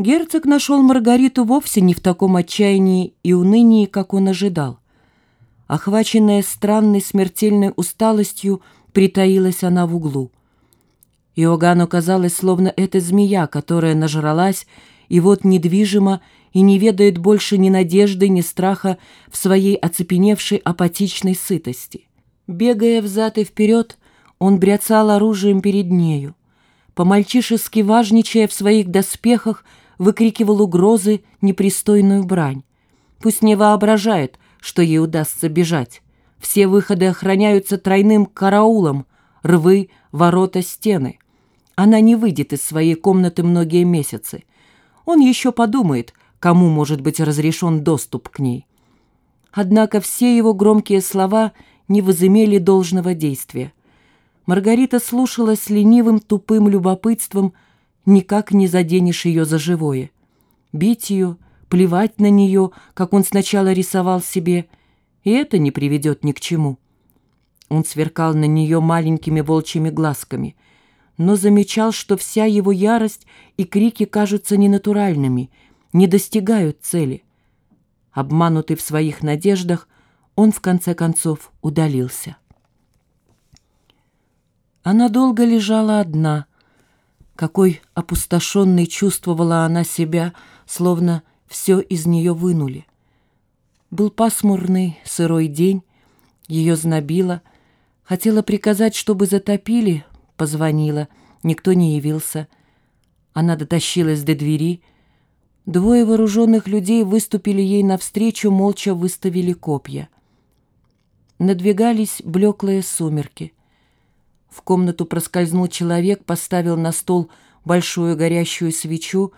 Герцог нашел Маргариту вовсе не в таком отчаянии и унынии, как он ожидал. Охваченная странной смертельной усталостью, притаилась она в углу. Иоганну казалось, словно эта змея, которая нажралась и вот недвижима и не ведает больше ни надежды, ни страха в своей оцепеневшей апатичной сытости. Бегая взад и вперед, он бряцал оружием перед нею. По-мальчишески важничая в своих доспехах, выкрикивал угрозы, непристойную брань. Пусть не воображает, что ей удастся бежать. Все выходы охраняются тройным караулом, рвы, ворота, стены. Она не выйдет из своей комнаты многие месяцы. Он еще подумает, кому может быть разрешен доступ к ней. Однако все его громкие слова не возымели должного действия. Маргарита слушала с ленивым тупым любопытством, никак не заденешь ее за живое. Бить ее, плевать на нее, как он сначала рисовал себе, и это не приведет ни к чему. Он сверкал на нее маленькими волчьими глазками, но замечал, что вся его ярость и крики кажутся ненатуральными, не достигают цели. Обманутый в своих надеждах, он в конце концов удалился. Она долго лежала одна. Какой опустошенной чувствовала она себя, словно все из нее вынули. Был пасмурный, сырой день, ее знобило. Хотела приказать, чтобы затопили, позвонила, никто не явился. Она дотащилась до двери. Двое вооруженных людей выступили ей навстречу, молча выставили копья. Надвигались блеклые сумерки — в комнату проскользнул человек, поставил на стол большую горящую свечу,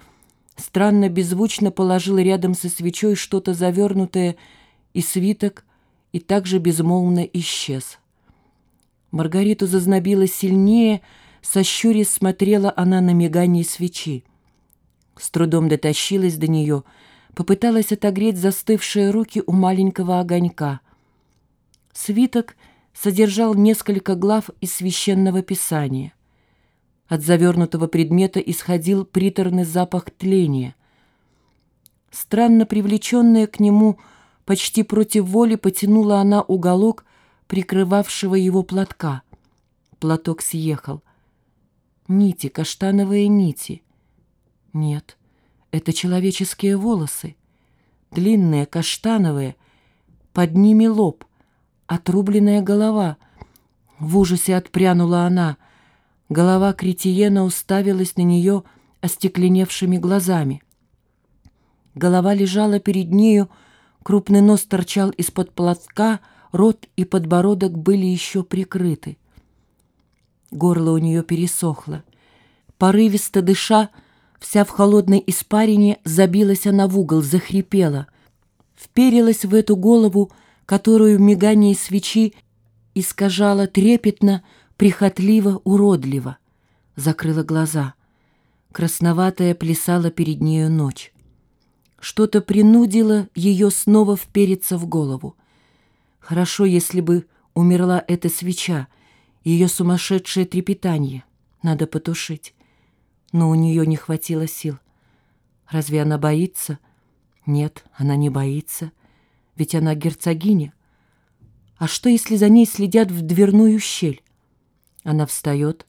странно беззвучно положил рядом со свечой что-то завернутое и свиток, и также безмолвно исчез. Маргариту зазнобило сильнее, сощурясь смотрела она на мигание свечи. С трудом дотащилась до нее, попыталась отогреть застывшие руки у маленького огонька. Свиток — содержал несколько глав из священного писания. От завернутого предмета исходил приторный запах тления. Странно привлеченная к нему, почти против воли потянула она уголок, прикрывавшего его платка. Платок съехал. Нити, каштановые нити. Нет, это человеческие волосы. Длинные, каштановые, под ними лоб — отрубленная голова. В ужасе отпрянула она. Голова Кретиена уставилась на нее остекленевшими глазами. Голова лежала перед нею, крупный нос торчал из-под платка, рот и подбородок были еще прикрыты. Горло у нее пересохло. Порывисто дыша, вся в холодной испарине, забилась она в угол, захрипела. Вперилась в эту голову, которую в мигании свечи искажала трепетно, прихотливо, уродливо. Закрыла глаза. Красноватая плясала перед нею ночь. Что-то принудило ее снова впериться в голову. Хорошо, если бы умерла эта свеча, ее сумасшедшее трепетание. Надо потушить. Но у нее не хватило сил. Разве она боится? Нет, она не боится ведь она герцогиня. А что, если за ней следят в дверную щель? Она встает,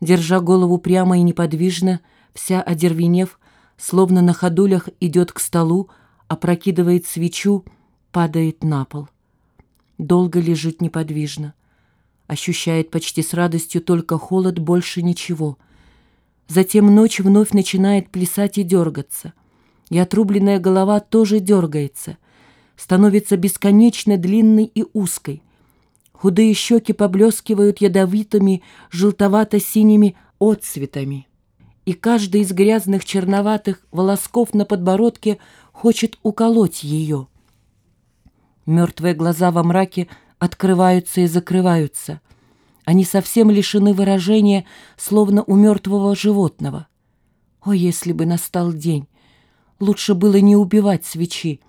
держа голову прямо и неподвижно, вся одервенев, словно на ходулях идет к столу, опрокидывает свечу, падает на пол. Долго лежит неподвижно. Ощущает почти с радостью только холод, больше ничего. Затем ночь вновь начинает плясать и дергаться. И отрубленная голова тоже дергается становится бесконечно длинной и узкой. Худые щеки поблескивают ядовитыми желтовато-синими отцветами. И каждый из грязных черноватых волосков на подбородке хочет уколоть ее. Мертвые глаза во мраке открываются и закрываются. Они совсем лишены выражения, словно у мертвого животного. О, если бы настал день! Лучше было не убивать свечи,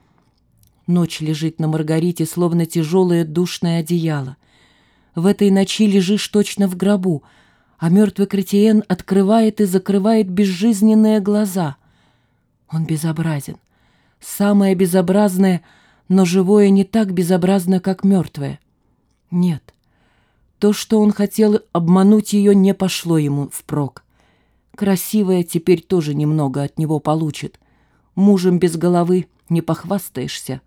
Ночь лежит на Маргарите, словно тяжелое душное одеяло. В этой ночи лежишь точно в гробу, а мертвый Кретиен открывает и закрывает безжизненные глаза. Он безобразен. Самое безобразное, но живое не так безобразно, как мертвое. Нет, то, что он хотел обмануть ее, не пошло ему впрок. Красивая теперь тоже немного от него получит. Мужем без головы не похвастаешься.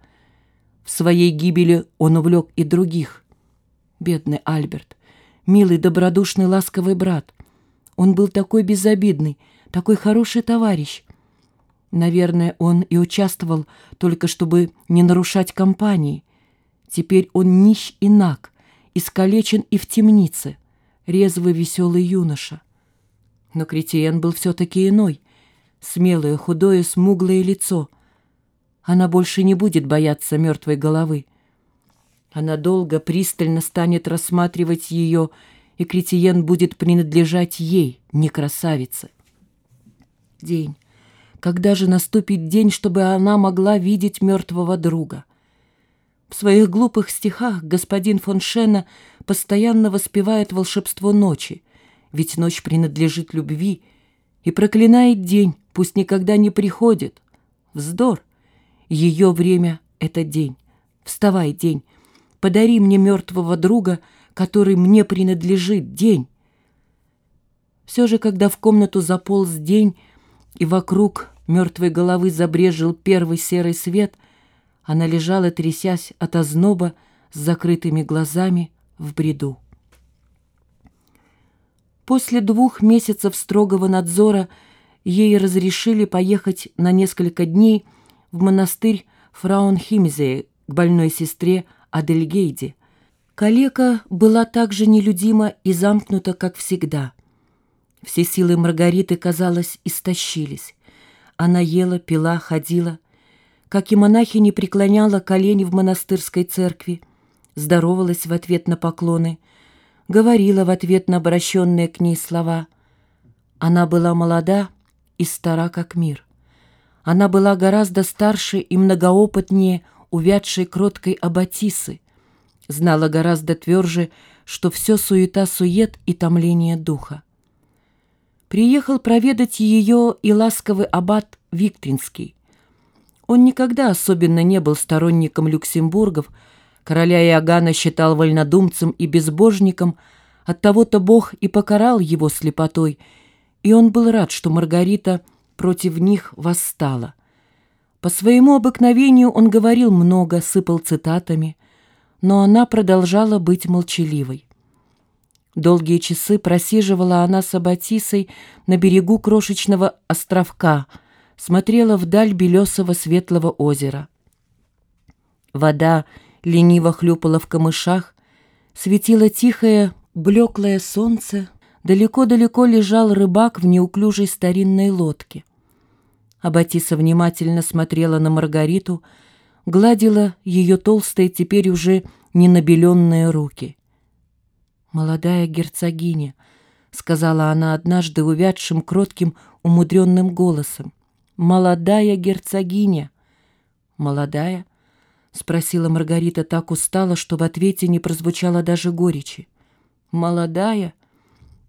В своей гибели он увлек и других. Бедный Альберт, милый, добродушный, ласковый брат. Он был такой безобидный, такой хороший товарищ. Наверное, он и участвовал, только чтобы не нарушать компании. Теперь он нищ и наг, искалечен и в темнице, резвый веселый юноша. Но Кретиен был все-таки иной, смелое, худое, смуглое лицо. Она больше не будет бояться мертвой головы. Она долго, пристально станет рассматривать ее, и Кретиен будет принадлежать ей, не красавице. День. Когда же наступит день, чтобы она могла видеть мертвого друга? В своих глупых стихах господин фон Шена постоянно воспевает волшебство ночи, ведь ночь принадлежит любви, и проклинает день, пусть никогда не приходит. Вздор. Ее время — это день. Вставай, день. Подари мне мертвого друга, который мне принадлежит, день. Все же, когда в комнату заполз день, и вокруг мертвой головы забрежил первый серый свет, она лежала, трясясь от озноба, с закрытыми глазами в бреду. После двух месяцев строгого надзора ей разрешили поехать на несколько дней в монастырь Фраунхимзее к больной сестре Адельгейде. Калека была так же нелюдима и замкнута, как всегда. Все силы Маргариты, казалось, истощились. Она ела, пила, ходила. Как и монахи не преклоняла колени в монастырской церкви, здоровалась в ответ на поклоны, говорила в ответ на обращенные к ней слова. Она была молода и стара, как мир. Она была гораздо старше и многоопытнее увядшей кроткой Аббатисы, знала гораздо тверже, что все суета-сует и томление духа. Приехал проведать ее и ласковый аббат Виктринский. Он никогда особенно не был сторонником Люксембургов, короля Иоганна считал вольнодумцем и безбожником, оттого-то Бог и покарал его слепотой, и он был рад, что Маргарита против них восстала. По своему обыкновению он говорил много, сыпал цитатами, но она продолжала быть молчаливой. Долгие часы просиживала она с Аббатисой на берегу крошечного островка, смотрела вдаль белесого светлого озера. Вода лениво хлюпала в камышах, светило тихое, блеклое солнце, далеко-далеко лежал рыбак в неуклюжей старинной лодке. Аббатиса внимательно смотрела на Маргариту, гладила ее толстые, теперь уже ненабеленные руки. «Молодая герцогиня», — сказала она однажды увядшим, кротким, умудренным голосом. «Молодая герцогиня». «Молодая?» — спросила Маргарита так устала, что в ответе не прозвучало даже горечи. «Молодая?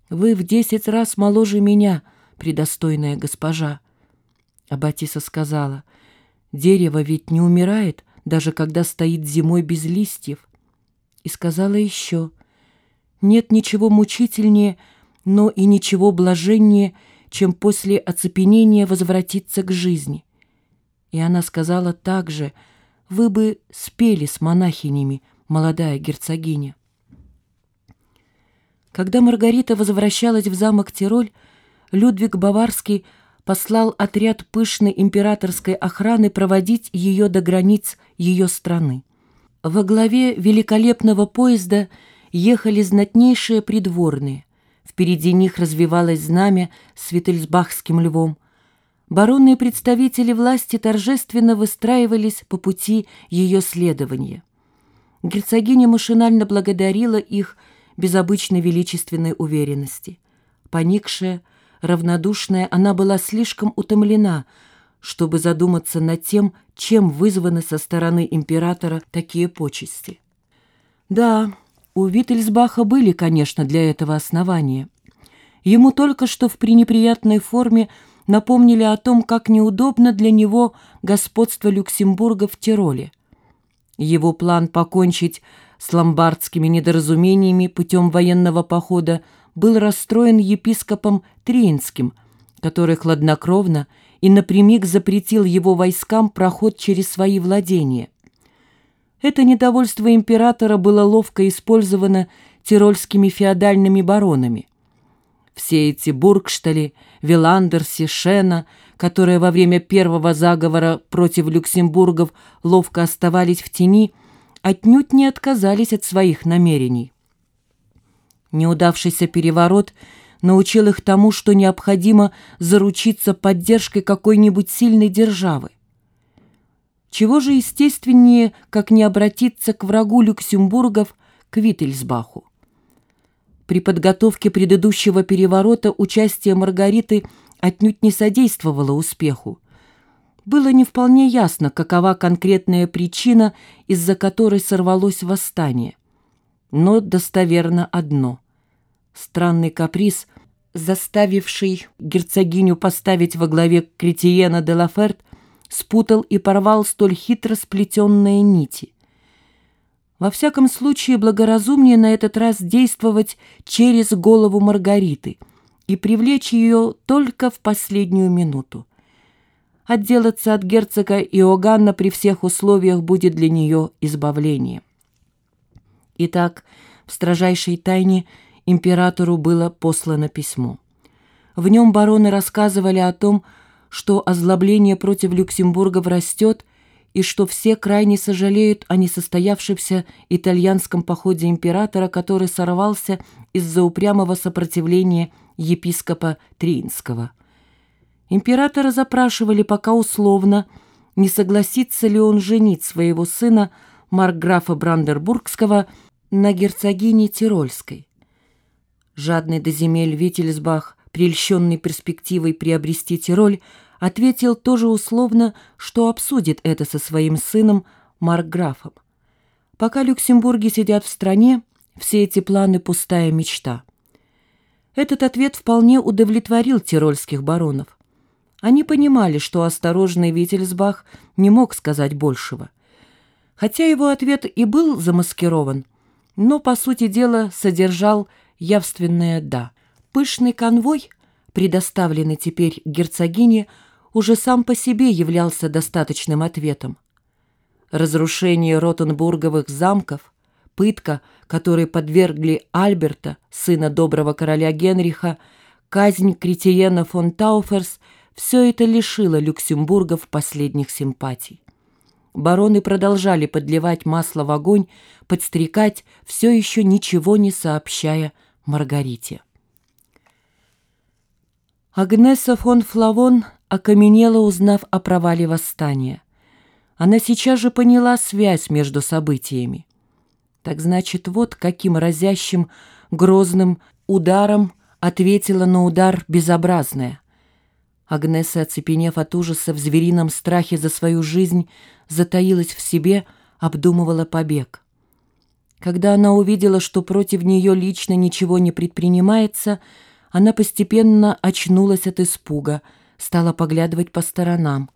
Вы в десять раз моложе меня, предостойная госпожа». Аббатиса сказала, «Дерево ведь не умирает, даже когда стоит зимой без листьев». И сказала еще, «Нет ничего мучительнее, но и ничего блаженнее, чем после оцепенения возвратиться к жизни». И она сказала также, «Вы бы спели с монахинями, молодая герцогиня». Когда Маргарита возвращалась в замок Тироль, Людвиг Баварский – послал отряд пышной императорской охраны проводить ее до границ ее страны. Во главе великолепного поезда ехали знатнейшие придворные. Впереди них развивалось знамя с Виттельсбахским львом. Баронные представители власти торжественно выстраивались по пути ее следования. Герцогиня машинально благодарила их без обычной величественной уверенности. Поникшая, равнодушная, она была слишком утомлена, чтобы задуматься над тем, чем вызваны со стороны императора такие почести. Да, у Виттельсбаха были, конечно, для этого основания. Ему только что в пренеприятной форме напомнили о том, как неудобно для него господство Люксембурга в Тироле. Его план покончить с ломбардскими недоразумениями путем военного похода был расстроен епископом Триинским, который хладнокровно и напрямик запретил его войскам проход через свои владения. Это недовольство императора было ловко использовано тирольскими феодальными баронами. Все эти Бургштали, Виландерси, Шена, которые во время первого заговора против люксембургов ловко оставались в тени, отнюдь не отказались от своих намерений. Неудавшийся переворот научил их тому, что необходимо заручиться поддержкой какой-нибудь сильной державы. Чего же естественнее, как не обратиться к врагу Люксембургов, к Виттельсбаху? При подготовке предыдущего переворота участие Маргариты отнюдь не содействовало успеху. Было не вполне ясно, какова конкретная причина, из-за которой сорвалось восстание. Но достоверно одно. Странный каприз, заставивший герцогиню поставить во главе Кретиена де Лаферт, спутал и порвал столь хитро сплетенные нити. Во всяком случае, благоразумнее на этот раз действовать через голову Маргариты и привлечь ее только в последнюю минуту. Отделаться от герцога Иоганна при всех условиях будет для нее избавлением. Итак, в строжайшей тайне императору было послано письмо. В нем бароны рассказывали о том, что озлобление против Люксембургов растет и что все крайне сожалеют о несостоявшемся итальянском походе императора, который сорвался из-за упрямого сопротивления епископа Триинского. Императора запрашивали пока условно, не согласится ли он женить своего сына маркграфа Брандербургского на герцогине Тирольской. Жадный до земель Виттельсбах, прельщенный перспективой приобрести Тироль, ответил тоже условно, что обсудит это со своим сыном Маркграфом. Пока Люксембурги сидят в стране, все эти планы – пустая мечта. Этот ответ вполне удовлетворил тирольских баронов. Они понимали, что осторожный Виттельсбах не мог сказать большего. Хотя его ответ и был замаскирован, но, по сути дела, содержал явственное «да». Пышный конвой, предоставленный теперь герцогине, уже сам по себе являлся достаточным ответом. Разрушение Ротенбурговых замков, пытка, которой подвергли Альберта, сына доброго короля Генриха, казнь Кретиена фон Тауферс – все это лишило Люксембургов последних симпатий. Бароны продолжали подливать масло в огонь, подстрекать, все еще ничего не сообщая Маргарите. Агнеса фон Флавон окаменела, узнав о провале восстания. Она сейчас же поняла связь между событиями. Так значит, вот каким разящим, грозным ударом ответила на удар безобразная. Агнеса, оцепенев от ужаса в зверином страхе за свою жизнь, затаилась в себе, обдумывала побег. Когда она увидела, что против нее лично ничего не предпринимается, она постепенно очнулась от испуга — стала поглядывать по сторонам.